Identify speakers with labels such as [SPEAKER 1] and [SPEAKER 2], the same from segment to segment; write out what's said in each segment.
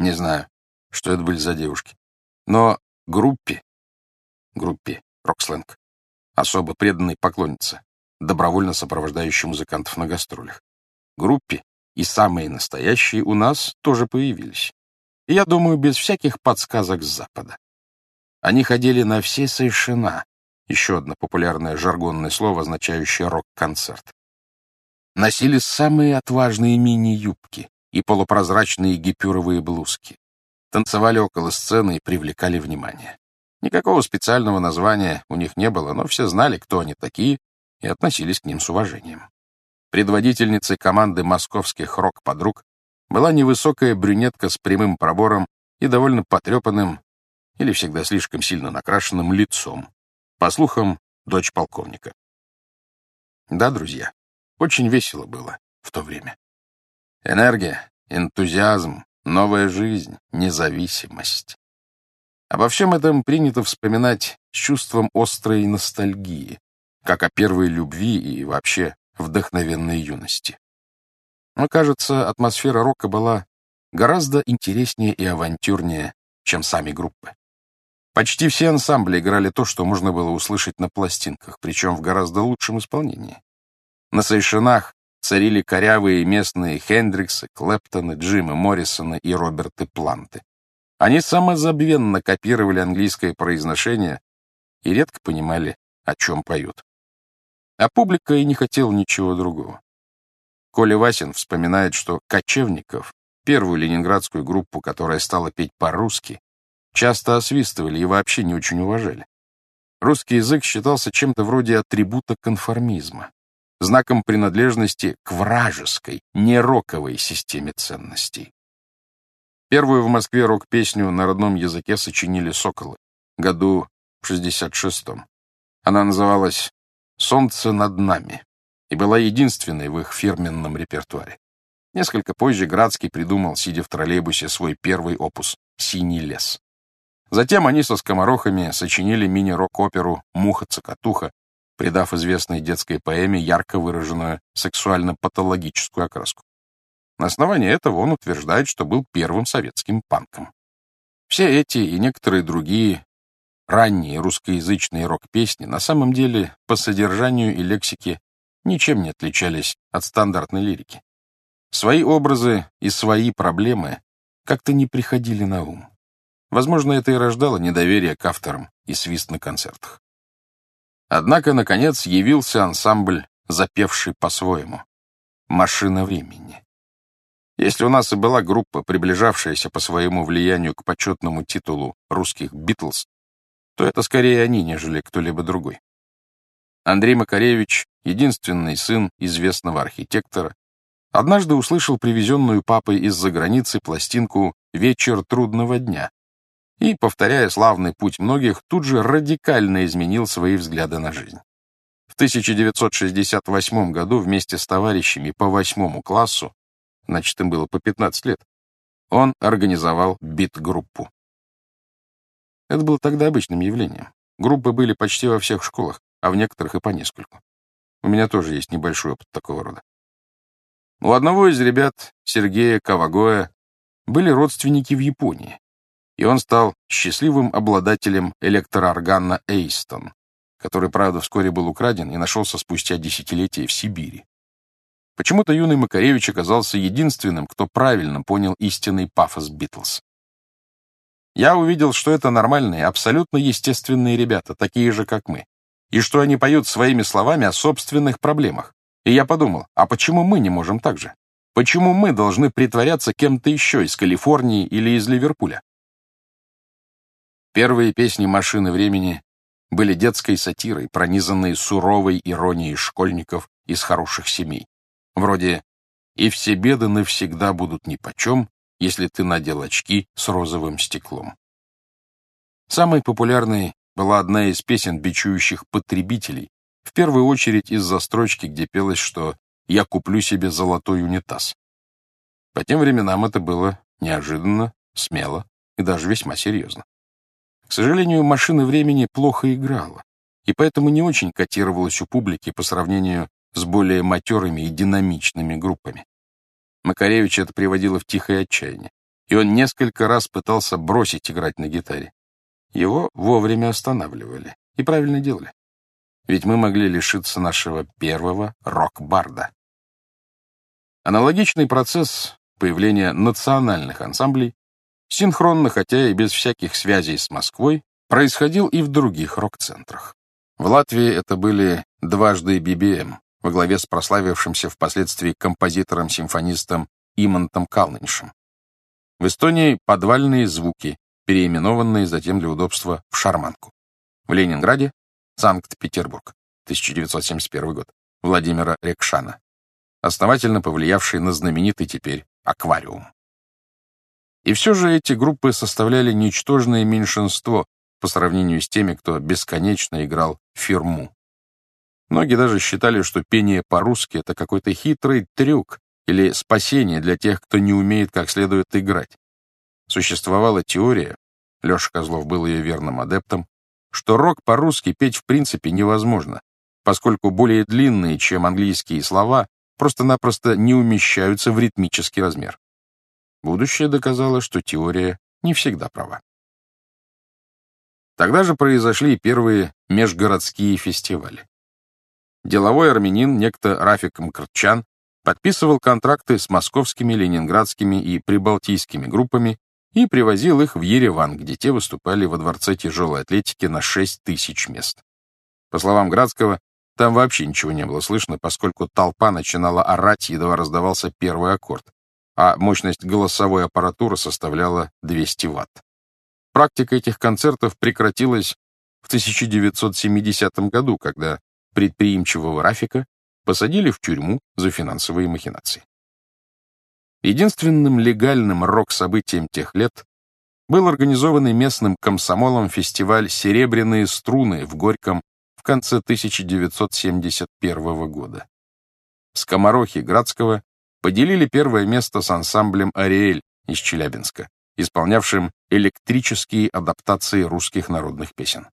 [SPEAKER 1] Не знаю, что это были за девушки. Но группе, группе Роксленг, особо преданной поклоннице, добровольно сопровождающей музыкантов на гастролях. Группе и самые настоящие у нас тоже появились. И я думаю, без всяких подсказок с Запада. Они ходили на все совершена, еще одно популярное жаргонное слово, означающее рок-концерт. Носили самые отважные мини-юбки и полупрозрачные гипюровые блузки. Танцевали около сцены и привлекали внимание. Никакого специального названия у них не было, но все знали, кто они такие, и относились к ним с уважением. Предводительницей команды московских рок-подруг была невысокая брюнетка с прямым пробором и довольно потрепанным или всегда слишком сильно накрашенным лицом. По слухам, дочь полковника. Да, друзья, очень весело было в то время. Энергия, энтузиазм, новая жизнь, независимость. Обо всем этом принято вспоминать с чувством острой ностальгии, как о первой любви и вообще вдохновенной юности. Но, кажется, атмосфера рока была гораздо интереснее и авантюрнее, чем сами группы. Почти все ансамбли играли то, что можно было услышать на пластинках, причем в гораздо лучшем исполнении. На Сейшинах царили корявые местные Хендриксы, Клэптоны, Джимы Моррисона и Роберты Планты. Они самозабвенно копировали английское произношение и редко понимали, о чем поют. А публика и не хотела ничего другого. Коля Васин вспоминает, что Кочевников, первую ленинградскую группу, которая стала петь по-русски, часто освистывали и вообще не очень уважали. Русский язык считался чем-то вроде атрибута конформизма, знаком принадлежности к вражеской, не роковой системе ценностей. Первую в Москве рок-песню на родном языке сочинили «Соколы» году в 66-м. Она называлась «Солнце над нами» и была единственной в их фирменном репертуаре. Несколько позже Градский придумал, сидя в троллейбусе, свой первый опус «Синий лес». Затем они со скоморохами сочинили мини-рок-оперу «Муха-цокотуха», придав известной детской поэме ярко выраженную сексуально-патологическую окраску. На основании этого он утверждает, что был первым советским панком. Все эти и некоторые другие ранние русскоязычные рок-песни на самом деле по содержанию и лексике ничем не отличались от стандартной лирики. Свои образы и свои проблемы как-то не приходили на ум. Возможно, это и рождало недоверие к авторам и свист на концертах. Однако, наконец, явился ансамбль, запевший по-своему. «Машина времени». Если у нас и была группа, приближавшаяся по своему влиянию к почетному титулу русских «Битлз», то это скорее они, нежели кто-либо другой. Андрей Макаревич, единственный сын известного архитектора, однажды услышал привезенную папой из-за границы пластинку «Вечер трудного дня», и, повторяя славный путь многих, тут же радикально изменил свои взгляды на жизнь. В 1968 году вместе с товарищами по восьмому классу, значит, им было по 15 лет, он организовал бит-группу. Это было тогда обычным явлением. Группы были почти во всех школах, а в некоторых и по нескольку. У меня тоже есть небольшой опыт такого рода. У одного из ребят, Сергея Кавагоя, были родственники в Японии, и он стал счастливым обладателем электрооргана Эйстон, который, правда, вскоре был украден и нашелся спустя десятилетия в Сибири. Почему-то юный Макаревич оказался единственным, кто правильно понял истинный пафос Битлз. Я увидел, что это нормальные, абсолютно естественные ребята, такие же, как мы, и что они поют своими словами о собственных проблемах. И я подумал, а почему мы не можем так же? Почему мы должны притворяться кем-то еще из Калифорнии или из Ливерпуля? Первые песни «Машины времени» были детской сатирой, пронизанной суровой иронией школьников из хороших семей. Вроде «И все беды навсегда будут нипочем, если ты надел очки с розовым стеклом». Самой популярной была одна из песен, бичующих потребителей, в первую очередь из-за строчки, где пелось, что «я куплю себе золотой унитаз». По тем временам это было неожиданно, смело и даже весьма серьезно. К сожалению, машина времени плохо играла, и поэтому не очень котировалась у публики по сравнению с более матерыми и динамичными группами. Макаревич это приводило в тихое отчаяние, и он несколько раз пытался бросить играть на гитаре. Его вовремя останавливали. И правильно делали. Ведь мы могли лишиться нашего первого рок-барда. Аналогичный процесс появления национальных ансамблей, синхронно, хотя и без всяких связей с Москвой, происходил и в других рок-центрах. В Латвии это были дважды BBM, во главе с прославившимся впоследствии композитором-симфонистом Имантом Калниншем. В Эстонии подвальные звуки, переименованные затем для удобства в шарманку. В Ленинграде — Санкт-Петербург, 1971 год, Владимира Рекшана, основательно повлиявший на знаменитый теперь аквариум. И все же эти группы составляли ничтожное меньшинство по сравнению с теми, кто бесконечно играл фирму. Многие даже считали, что пение по-русски — это какой-то хитрый трюк или спасение для тех, кто не умеет как следует играть. Существовала теория, Леша Козлов был ее верным адептом, что рок по-русски петь в принципе невозможно, поскольку более длинные, чем английские слова, просто-напросто не умещаются в ритмический размер. Будущее доказало, что теория не всегда права. Тогда же произошли первые межгородские фестивали. Деловой армянин, некто Рафик Мкртчан, подписывал контракты с московскими, ленинградскими и прибалтийскими группами и привозил их в Ереван, где те выступали во Дворце тяжелой атлетики на 6 тысяч мест. По словам Градского, там вообще ничего не было слышно, поскольку толпа начинала орать, едва раздавался первый аккорд, а мощность голосовой аппаратуры составляла 200 ватт. Практика этих концертов прекратилась в 1970 году, когда предприимчивого Рафика посадили в тюрьму за финансовые махинации. Единственным легальным рок-событием тех лет был организованный местным комсомолом фестиваль «Серебряные струны» в Горьком в конце 1971 года. Скоморохи Градского поделили первое место с ансамблем «Ариэль» из Челябинска, исполнявшим электрические адаптации русских народных песен.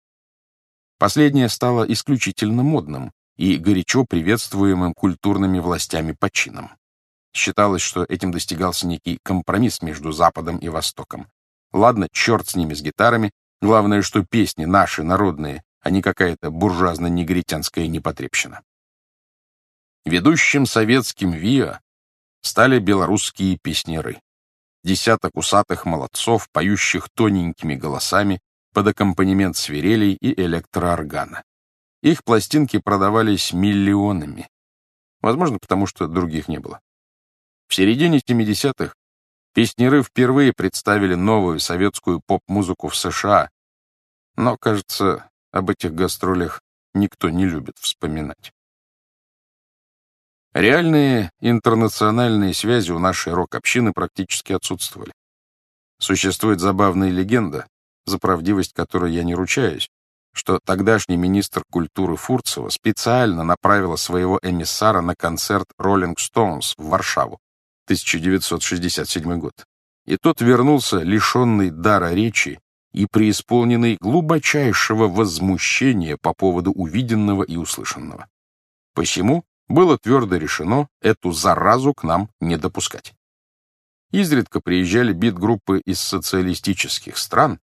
[SPEAKER 1] Последнее стало исключительно модным и горячо приветствуемым культурными властями по. Считалось, что этим достигался некий компромисс между Западом и Востоком. Ладно, черт с ними, с гитарами, главное, что песни наши, народные, а не какая-то буржуазно-негритянская непотребщина. Ведущим советским ВИА стали белорусские песнеры. Десяток усатых молодцов, поющих тоненькими голосами под аккомпанемент свирелей и электрооргана. Их пластинки продавались миллионами. Возможно, потому что других не было. В середине 70-х песнеры впервые представили новую советскую поп-музыку в США, но, кажется, об этих гастролях никто не любит вспоминать. Реальные интернациональные связи у нашей рок-общины практически отсутствовали. Существует забавная легенда, за правдивость которой я не ручаюсь, что тогдашний министр культуры Фурцева специально направила своего эмиссара на концерт Rolling Stones в Варшаву, 1967 год. И тот вернулся лишенный дара речи и преисполненный глубочайшего возмущения по поводу увиденного и услышанного. Посему было твердо решено эту заразу к нам не допускать. Изредка приезжали бит-группы из социалистических стран,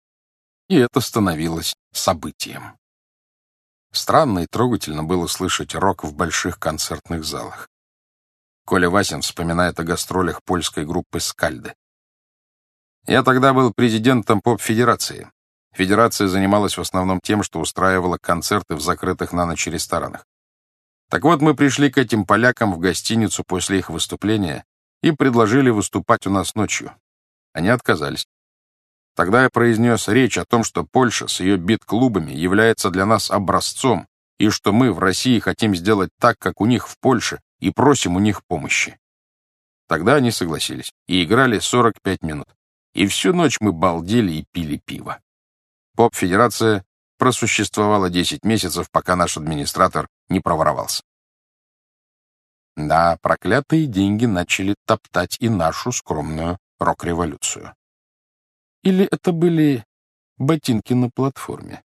[SPEAKER 1] и это становилось событием. Странно и трогательно было слышать рок в больших концертных залах. Коля Васин вспоминает о гастролях польской группы «Скальды». Я тогда был президентом поп-федерации. Федерация занималась в основном тем, что устраивала концерты в закрытых на ночь ресторанах. Так вот, мы пришли к этим полякам в гостиницу после их выступления и предложили выступать у нас ночью. Они отказались. Тогда я произнес речь о том, что Польша с ее бит-клубами является для нас образцом, и что мы в России хотим сделать так, как у них в Польше, и просим у них помощи. Тогда они согласились и играли 45 минут. И всю ночь мы балдели и пили пиво. Поп-федерация просуществовала 10 месяцев, пока наш администратор не проворовался. Да, проклятые деньги начали топтать и нашу скромную рок-революцию. Или это были ботинки на платформе?